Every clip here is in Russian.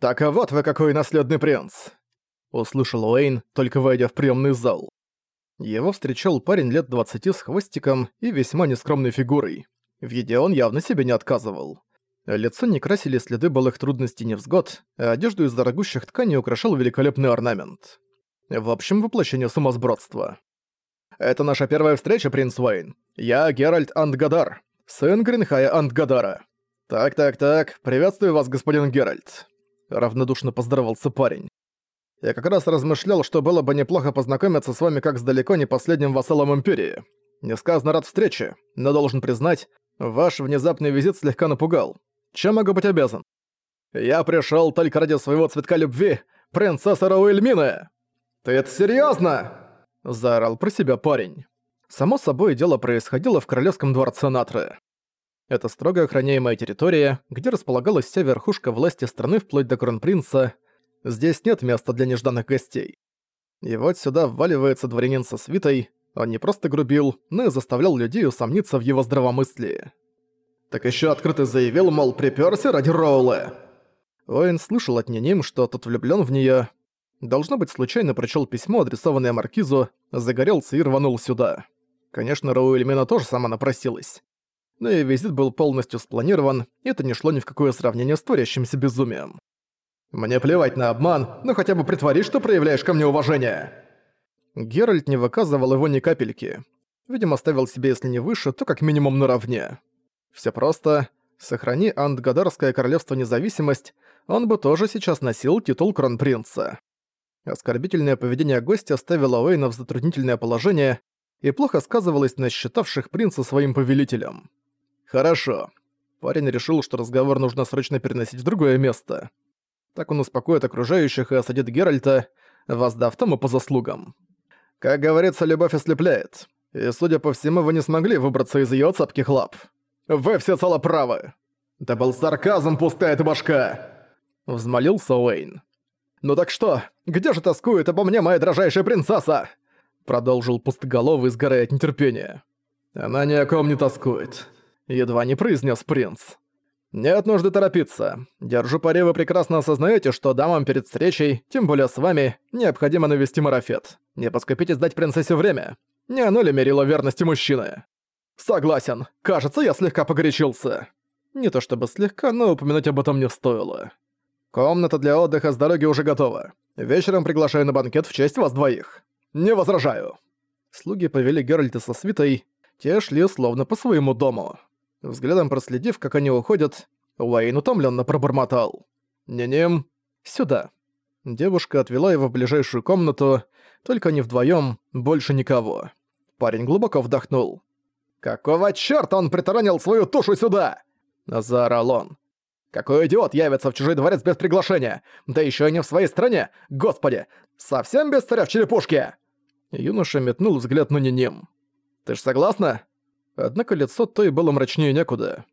«Так а вот вы какой наследный принц!» Услышал Уэйн, только войдя в приемный зал. Его встречал парень лет двадцати с хвостиком и весьма нескромной фигурой. В еде он явно себе не отказывал. Лицо не красили следы былых трудностей невзгод, а одежду из дорогущих тканей украшал великолепный орнамент. В общем, воплощение сумасбродства. «Это наша первая встреча, принц Уэйн. Я Геральт Антгадар, сын Гринхая Антгадара. Так-так-так, приветствую вас, господин Геральт», — равнодушно поздоровался парень. «Я как раз размышлял, что было бы неплохо познакомиться с вами как с далеко не последним вассалом Империи. Несказанно рад встрече, но должен признать, ваш внезапный визит слегка напугал. Чем могу быть обязан?» «Я пришел только ради своего цветка любви, принцесса Рауэльмины!» «Ты это серьезно? заорал про себя парень. Само собой, дело происходило в Королевском дворце Натры. Это строго охраняемая территория, где располагалась вся верхушка власти страны вплоть до кронпринца. Здесь нет места для нежданных гостей. И вот сюда вваливается дворянин со свитой, он не просто грубил, но и заставлял людей усомниться в его здравомыслии. Так еще открыто заявил, мол, припёрся ради Роула. Оэн слышал от Ниним, что тот влюблён в неё. Должно быть, случайно прочел письмо, адресованное Маркизу, загорелся и рванул сюда. Конечно, Роуэльмена тоже сама напросилась. Но и визит был полностью спланирован, и это не шло ни в какое сравнение с творящимся безумием. «Мне плевать на обман, но хотя бы притворись, что проявляешь ко мне уважение!» Геральт не выказывал его ни капельки. Видимо, ставил себе, если не выше, то как минимум наравне. Все просто. Сохрани Антгадарское королевство независимость, он бы тоже сейчас носил титул кронпринца. Оскорбительное поведение гостя ставило Уэйна в затруднительное положение и плохо сказывалось на считавших принца своим повелителем. «Хорошо». Парень решил, что разговор нужно срочно переносить в другое место. Так он успокоит окружающих и осадит Геральта, воздав тому по заслугам. Как говорится, любовь ослепляет. И, судя по всему, вы не смогли выбраться из её цапких лап. Вы все цело правы. Это был сарказм, пустая ты башка!» Взмолился Уэйн. «Ну так что, где же тоскует обо мне моя дрожайшая принцесса?» Продолжил пустоголовый, сгорая от нетерпения. «Она ни о ком не тоскует», — едва не произнес принц. «Нет нужды торопиться. Держу пари, вы прекрасно осознаете, что дамам перед встречей, тем более с вами, необходимо навести марафет. Не поскупитесь дать принцессе время. Не оно ли мерило верности мужчины?» «Согласен. Кажется, я слегка погорячился». Не то чтобы слегка, но упомянуть об этом не стоило. «Комната для отдыха с дороги уже готова. Вечером приглашаю на банкет в честь вас двоих. Не возражаю». Слуги повели Геральта со свитой, те шли словно по своему дому. Взглядом проследив, как они уходят, Уэйн утомленно пробормотал. «Не-нем, сюда». Девушка отвела его в ближайшую комнату, только не вдвоем, больше никого. Парень глубоко вдохнул. «Какого чёрта он притаранил свою тушу сюда?» – заорал он. «Какой идиот явится в чужой дворец без приглашения? Да ещё и не в своей стране! Господи! Совсем без царя в черепушке!» Юноша метнул взгляд на Ниним. «Ты ж согласна?» Однако лицо той было мрачнее некуда.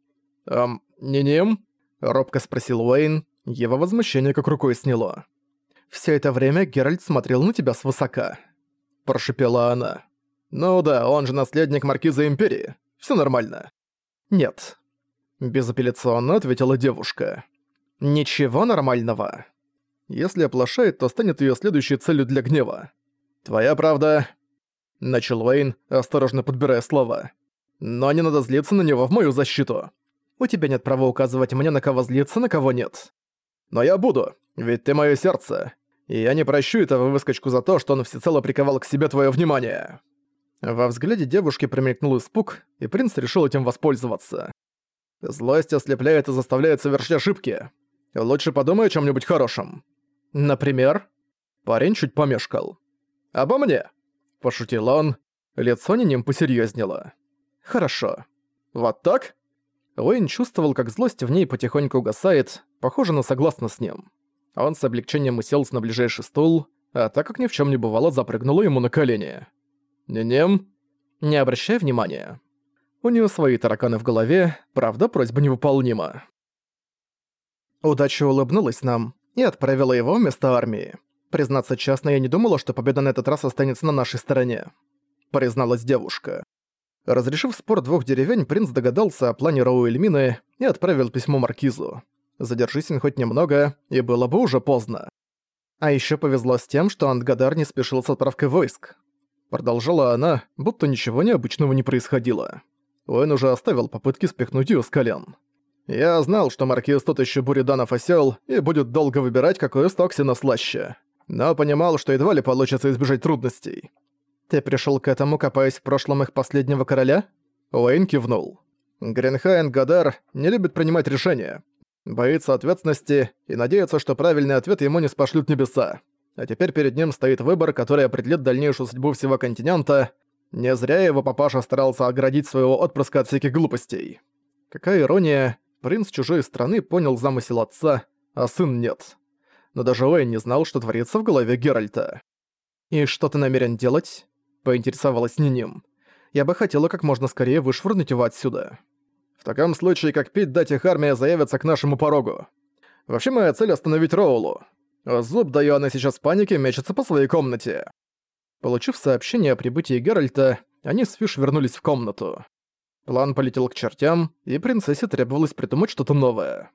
«Эм, Ниним?» – робко спросил Уэйн. Его возмущение как рукой сняло. «Всё это время Геральт смотрел на тебя свысока», – прошипела она. «Ну да, он же наследник Маркиза Империи. Всё нормально». «Нет». Безапелляционно ответила девушка. «Ничего нормального. Если оплошает, то станет её следующей целью для гнева. Твоя правда...» Начал Уэйн, осторожно подбирая слова. «Но не надо злиться на него в мою защиту. У тебя нет права указывать мне, на кого злиться, на кого нет. Но я буду, ведь ты моё сердце. И я не прощу этого выскочку за то, что он всецело приковал к себе твоё внимание». Во взгляде девушки промелькнул испуг, и принц решил этим воспользоваться. Злость ослепляет и заставляет совершить ошибки. Лучше подумай о чем нибудь хорошем. Например? Парень чуть помешкал. «Обо мне!» – пошутил он. Лицо не ним посерьезнело. «Хорошо. Вот так?» Уэйн чувствовал, как злость в ней потихоньку угасает, похоже на согласно с ним. Он с облегчением уселся на ближайший стул, а так как ни в чем не бывало, запрыгнула ему на колени. «Не-нем?» «Не обращай внимания». У нее свои тараканы в голове, правда, просьба невыполнима. Удача улыбнулась нам и отправила его вместо армии. Признаться честно, я не думала, что победа на этот раз останется на нашей стороне. Призналась девушка. Разрешив спор двух деревень, принц догадался о плане Роуэльмины и отправил письмо Маркизу. Задержись он хоть немного, и было бы уже поздно. А еще повезло с тем, что Антгадар не спешил с отправкой войск. Продолжала она, будто ничего необычного не происходило. Он уже оставил попытки спихнуть её с колен. Я знал, что маркиз тот ещё буриданов осел и будет долго выбирать, какой из токсина слаще. Но понимал, что едва ли получится избежать трудностей. «Ты пришёл к этому, копаясь в прошлом их последнего короля?» Уэйн кивнул. Гринхайн Гадар не любит принимать решения. Боится ответственности и надеется, что правильный ответ ему не спошлют небеса. А теперь перед ним стоит выбор, который определит дальнейшую судьбу всего континента. Не зря его папаша старался оградить своего отпрыска от всяких глупостей. Какая ирония, принц чужой страны понял замысел отца, а сын нет. Но даже Уэйн не знал, что творится в голове Геральта. «И что ты намерен делать?» — поинтересовалась Ниним. «Я бы хотела как можно скорее вышвырнуть его отсюда». «В таком случае, как Пит дать их армия заявится к нашему порогу. Вообще моя цель — остановить Роулу. Зуб даю она сейчас в панике мечется по своей комнате». Получив сообщение о прибытии Геральта, они с Фиш вернулись в комнату. План полетел к чертям, и принцессе требовалось придумать что-то новое.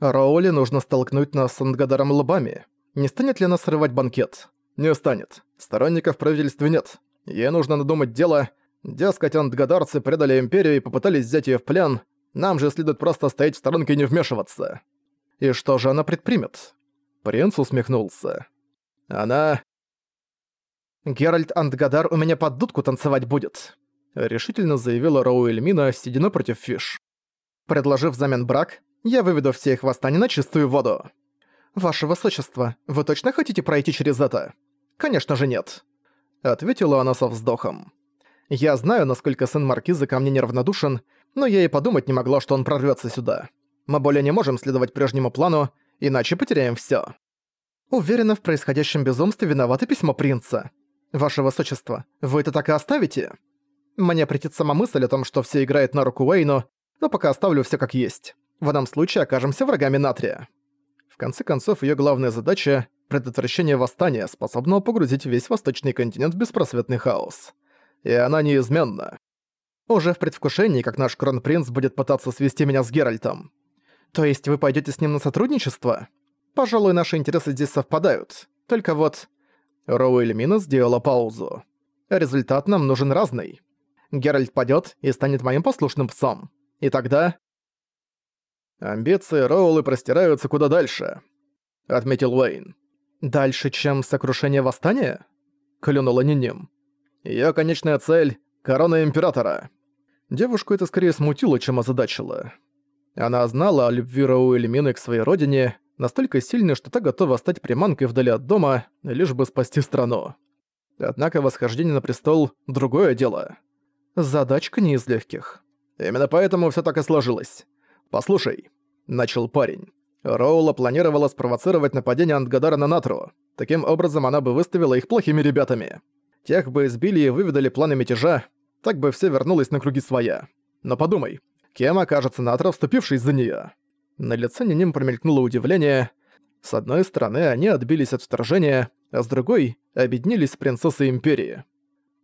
Роули нужно столкнуть нас с Ангадаром лбами. Не станет ли она срывать банкет? Не станет. Сторонников в правительстве нет. Ей нужно надумать дело. Дескать, антгадарцы предали Империю и попытались взять ее в плен. Нам же следует просто стоять в сторонке и не вмешиваться. И что же она предпримет? Принц усмехнулся. Она «Геральт Антгадар у меня под дудку танцевать будет», — решительно заявила Роу сидя напротив Фиш. «Предложив взамен брак, я выведу все их восстания на чистую воду». «Ваше Высочество, вы точно хотите пройти через это?» «Конечно же нет», — ответила она со вздохом. «Я знаю, насколько сын Маркиза ко мне неравнодушен, но я и подумать не могла, что он прорвется сюда. Мы более не можем следовать прежнему плану, иначе потеряем все. Уверена, в происходящем безумстве виноваты письмо принца. «Ваше Высочество, вы это так и оставите?» Мне претит сама мысль о том, что все играет на руку Уэйну, но пока оставлю все как есть. В этом случае окажемся врагами Натрия. В конце концов, ее главная задача — предотвращение восстания, способного погрузить весь восточный континент в беспросветный хаос. И она неизменна. Уже в предвкушении, как наш кронпринц будет пытаться свести меня с Геральтом. То есть вы пойдете с ним на сотрудничество? Пожалуй, наши интересы здесь совпадают. Только вот Роуэль Мина сделала паузу. Результат нам нужен разный. Геральт падёт и станет моим послушным псом. И тогда... Амбиции Роулы простираются куда дальше, отметил Уэйн. Дальше, чем сокрушение восстания? Клюнула Ниним. Её конечная цель — корона Императора. Девушку это скорее смутило, чем озадачило. Она знала о любви Роуэль к своей родине настолько сильный, что та готова стать приманкой вдали от дома, лишь бы спасти страну. Однако восхождение на престол — другое дело. Задачка не из легких. Именно поэтому все так и сложилось. «Послушай», — начал парень. Роула планировала спровоцировать нападение Антгадара на Натру. Таким образом, она бы выставила их плохими ребятами. Тех бы избили и выведали планы мятежа, так бы все вернулось на круги своя. Но подумай, кем окажется Натра, вступившись за неё? На лице Ниним промелькнуло удивление. С одной стороны, они отбились от вторжения, а с другой — объединились с принцессой Империи.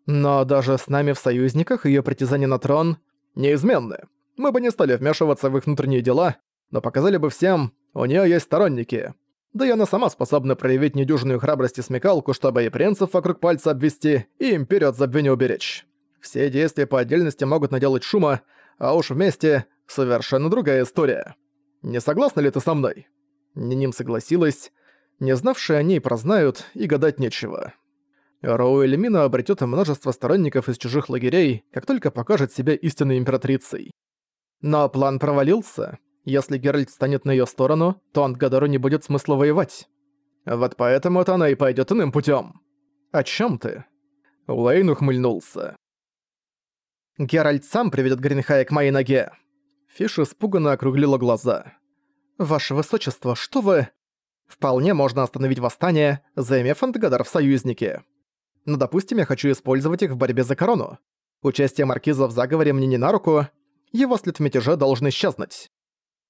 Но даже с нами в союзниках ее притязания на трон неизменны. Мы бы не стали вмешиваться в их внутренние дела, но показали бы всем, у нее есть сторонники. Да и она сама способна проявить недюжинную храбрость и смекалку, чтобы и принцев вокруг пальца обвести, и империю от забвения уберечь. Все действия по отдельности могут наделать шума, а уж вместе — совершенно другая история. Не согласна ли ты со мной?» Ниним согласилась. Не знавшие о ней прознают, и гадать нечего. Роуэль Мина обретёт множество сторонников из чужих лагерей, как только покажет себя истинной императрицей. Но план провалился. Если Геральт станет на её сторону, то Антгадару не будет смысла воевать. Вот поэтому-то она и пойдёт иным путём. О чём ты? Уэйн ухмыльнулся. Геральт сам приведёт Гринхая к моей ноге. Фиш испуганно округлила глаза. «Ваше Высочество, что вы...» «Вполне можно остановить восстание, займев Антгадар в союзнике. Но, допустим, я хочу использовать их в борьбе за корону. Участие Маркиза в заговоре мне не на руку, его след в мятеже должен исчезнуть».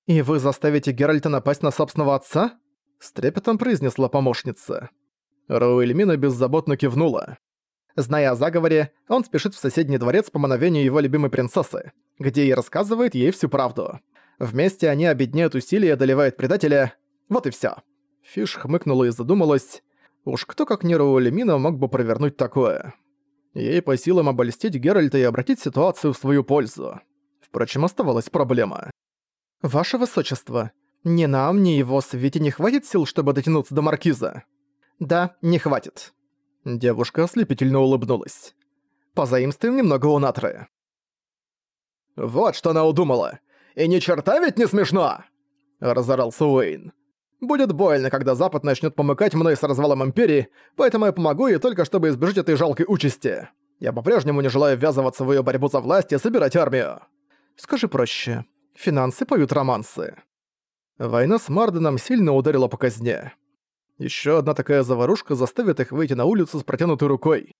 «И вы заставите Геральта напасть на собственного отца?» С трепетом произнесла помощница. Роуэльмина беззаботно кивнула. Зная о заговоре, он спешит в соседний дворец по мановению его любимой принцессы, где и рассказывает ей всю правду. Вместе они объединяют усилия и одолевают предателя. Вот и всё. Фиш хмыкнула и задумалась. Уж кто как не Раулемина мог бы провернуть такое. Ей по силам обольстить Геральта и обратить ситуацию в свою пользу. Впрочем, оставалась проблема. «Ваше Высочество, ни нам, ни его свете не хватит сил, чтобы дотянуться до Маркиза?» «Да, не хватит». Девушка ослепительно улыбнулась. «Позаимствуем немного у Натры». «Вот что она удумала! И ни черта ведь не смешно!» Разорался Уэйн. «Будет больно, когда Запад начнет помыкать мной с развалом Империи, поэтому я помогу ей только чтобы избежать этой жалкой участи. Я по-прежнему не желаю ввязываться в ее борьбу за власть и собирать армию». «Скажи проще. Финансы поют романсы». Война с Марденом сильно ударила по казне. Еще одна такая заварушка заставит их выйти на улицу с протянутой рукой.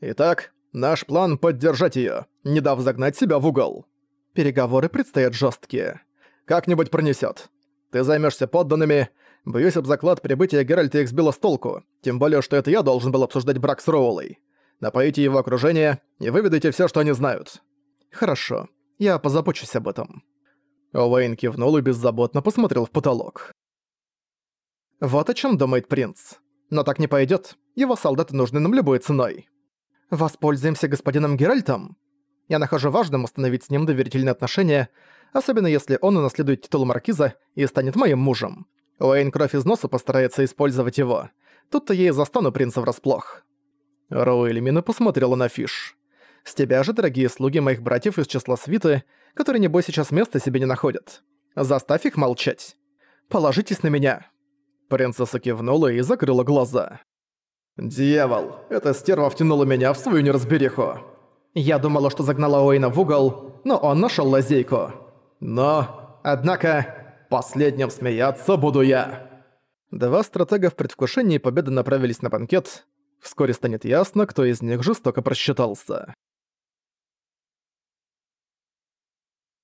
Итак, наш план — поддержать ее, не дав загнать себя в угол. Переговоры предстоят жесткие. Как-нибудь пронесет. Ты займешься подданными. Боюсь об заклад прибытия Геральта их сбило с толку, тем более, что это я должен был обсуждать брак с Роулой. Напоите его окружение и выведайте все, что они знают. Хорошо, я позабочусь об этом. Уэйн кивнул и беззаботно посмотрел в потолок. Вот о чем думает принц. Но так не пойдет. Его солдаты нужны нам любой ценой. Воспользуемся господином Геральтом? Я нахожу важным установить с ним доверительные отношения, особенно если он унаследует титул маркиза и станет моим мужем. Уэйн кровь из носа постарается использовать его. Тут-то я и застану принца врасплох. Роу Эльмина посмотрела на Фиш. «С тебя же, дорогие слуги моих братьев из числа свиты, которые, небось, сейчас места себе не находят. Заставь их молчать. Положитесь на меня». Принцесса кивнула и закрыла глаза. «Дьявол, эта стерва втянула меня в свою неразбериху. Я думала, что загнала Уэйна в угол, но он нашел лазейку. Но, однако, последним смеяться буду я. Два стратега в предвкушении победы направились на банкет. Вскоре станет ясно, кто из них жестоко просчитался.